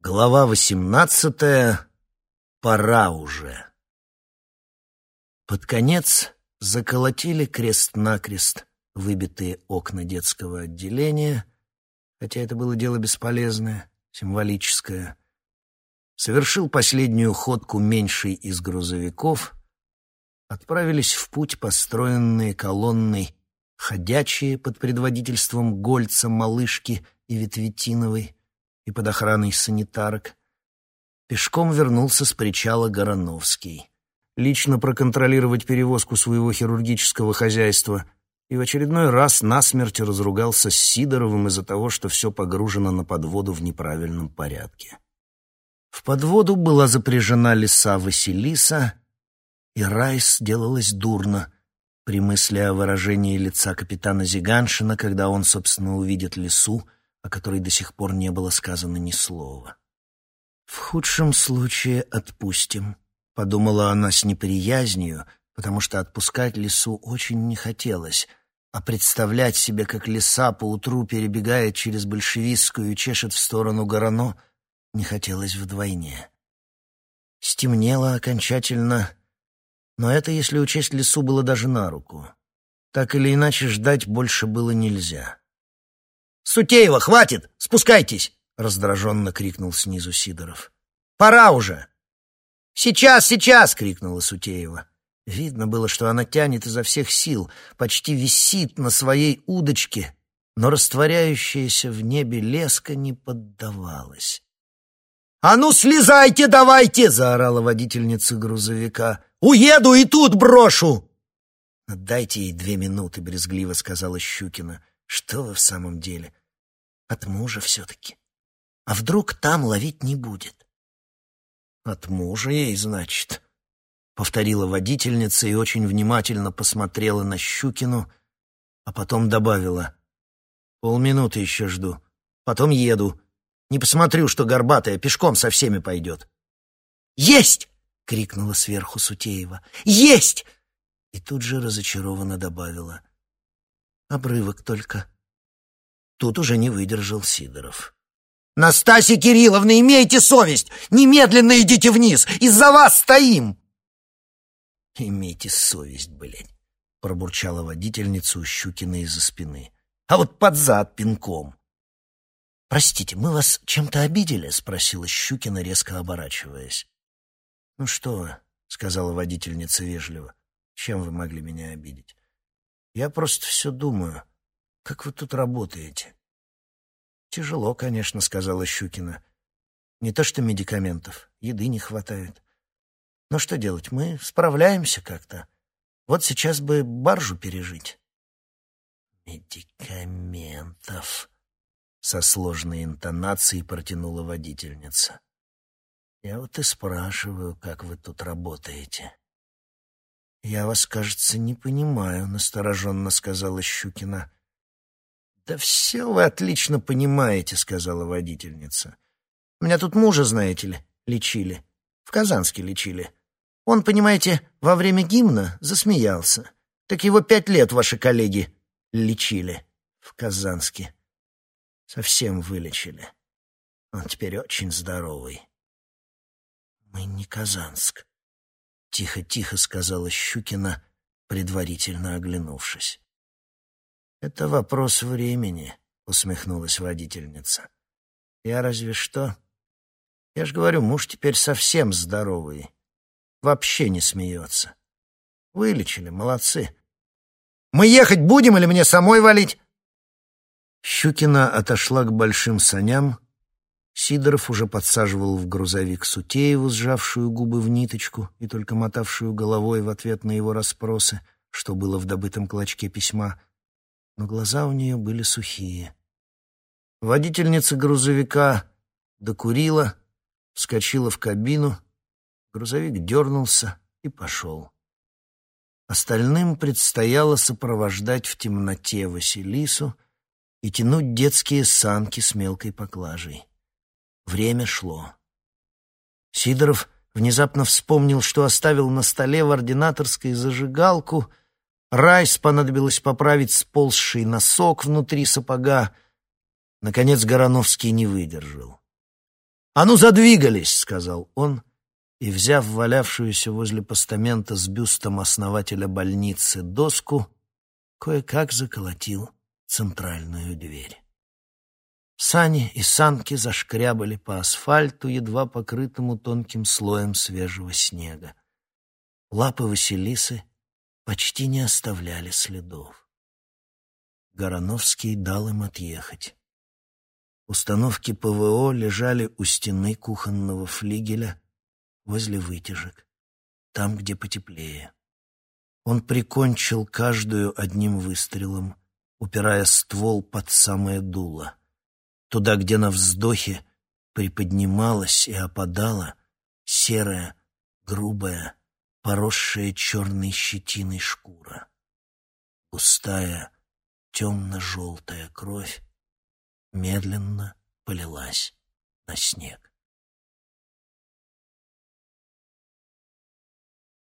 Глава восемнадцатая. Пора уже. Под конец заколотили крест-накрест выбитые окна детского отделения, хотя это было дело бесполезное, символическое. Совершил последнюю ходку меньший из грузовиков, отправились в путь построенные колонной ходячие под предводительством Гольца, Малышки и Ветветиновой, и под охраной санитарок. Пешком вернулся с причала Гороновский. Лично проконтролировать перевозку своего хирургического хозяйства и в очередной раз насмерть разругался с Сидоровым из-за того, что все погружено на подводу в неправильном порядке. В подводу была запряжена лиса Василиса, и Райс делалось дурно при мысли о выражении лица капитана Зиганшина, когда он, собственно, увидит лису — о которой до сих пор не было сказано ни слова. «В худшем случае отпустим», — подумала она с неприязнью, потому что отпускать лису очень не хотелось, а представлять себе, как лиса поутру перебегает через большевистскую и чешет в сторону Горано, не хотелось вдвойне. Стемнело окончательно, но это, если учесть лису, было даже на руку. Так или иначе, ждать больше было нельзя. «Сутеева, хватит! Спускайтесь!» — раздраженно крикнул снизу Сидоров. «Пора уже!» «Сейчас, сейчас!» — крикнула Сутеева. Видно было, что она тянет изо всех сил, почти висит на своей удочке, но растворяющаяся в небе леска не поддавалась. «А ну, слезайте давайте!» — заорала водительница грузовика. «Уеду и тут брошу!» «Дайте ей две минуты», — брезгливо сказала Щукина. «Что вы в самом деле? От мужа все-таки. А вдруг там ловить не будет? От мужа ей, значит, повторила водительница и очень внимательно посмотрела на Щукину, а потом добавила. Полминуты еще жду. Потом еду. Не посмотрю, что горбатая пешком со всеми пойдет. «Есть!» — крикнула сверху Сутеева. «Есть!» И тут же разочарованно добавила. «Обрывок только». Тут уже не выдержал Сидоров. «Настасья Кирилловна, имейте совесть! Немедленно идите вниз! Из-за вас стоим!» «Имейте совесть, блядь!» — пробурчала водительница у Щукина из-за спины. «А вот под зад пинком!» «Простите, мы вас чем-то обидели?» — спросила Щукина, резко оборачиваясь. «Ну что вы», — сказала водительница вежливо, — «чем вы могли меня обидеть? Я просто все думаю. Как вы тут работаете? Тяжело, конечно, сказала Щукина. Не то что медикаментов, еды не хватает. Но что делать, мы справляемся как-то. Вот сейчас бы баржу пережить. Медикаментов, со сложной интонацией протянула водительница. Я вот и спрашиваю, как вы тут работаете. Я вас, кажется, не понимаю, настороженно сказала Щукина. «Да все вы отлично понимаете», — сказала водительница. «У меня тут мужа, знаете ли, лечили. В Казанске лечили. Он, понимаете, во время гимна засмеялся. Так его пять лет ваши коллеги лечили в Казанске. Совсем вылечили. Он теперь очень здоровый». «Мы не Казанск», — тихо-тихо сказала Щукина, предварительно оглянувшись. «Это вопрос времени», — усмехнулась водительница. «Я разве что...» «Я ж говорю, муж теперь совсем здоровый. Вообще не смеется. Вылечили, молодцы. Мы ехать будем или мне самой валить?» Щукина отошла к большим саням. Сидоров уже подсаживал в грузовик Сутееву, сжавшую губы в ниточку и только мотавшую головой в ответ на его расспросы, что было в добытом клочке письма — но глаза у нее были сухие. Водительница грузовика докурила, вскочила в кабину, грузовик дернулся и пошел. Остальным предстояло сопровождать в темноте Василису и тянуть детские санки с мелкой поклажей. Время шло. Сидоров внезапно вспомнил, что оставил на столе в ординаторской зажигалку — Райс понадобилось поправить сползший носок внутри сапога. Наконец Гороновский не выдержал. «А ну, задвигались!» — сказал он, и, взяв валявшуюся возле постамента с бюстом основателя больницы доску, кое-как заколотил центральную дверь. Сани и санки зашкрябали по асфальту, едва покрытому тонким слоем свежего снега. Лапы Василисы почти не оставляли следов. Гороновский дал им отъехать. Установки ПВО лежали у стены кухонного флигеля возле вытяжек, там, где потеплее. Он прикончил каждую одним выстрелом, упирая ствол под самое дуло. Туда, где на вздохе приподнималась и опадала серая, грубая, поросшая черной щетиной шкура. Густая, темно-желтая кровь медленно полилась на снег.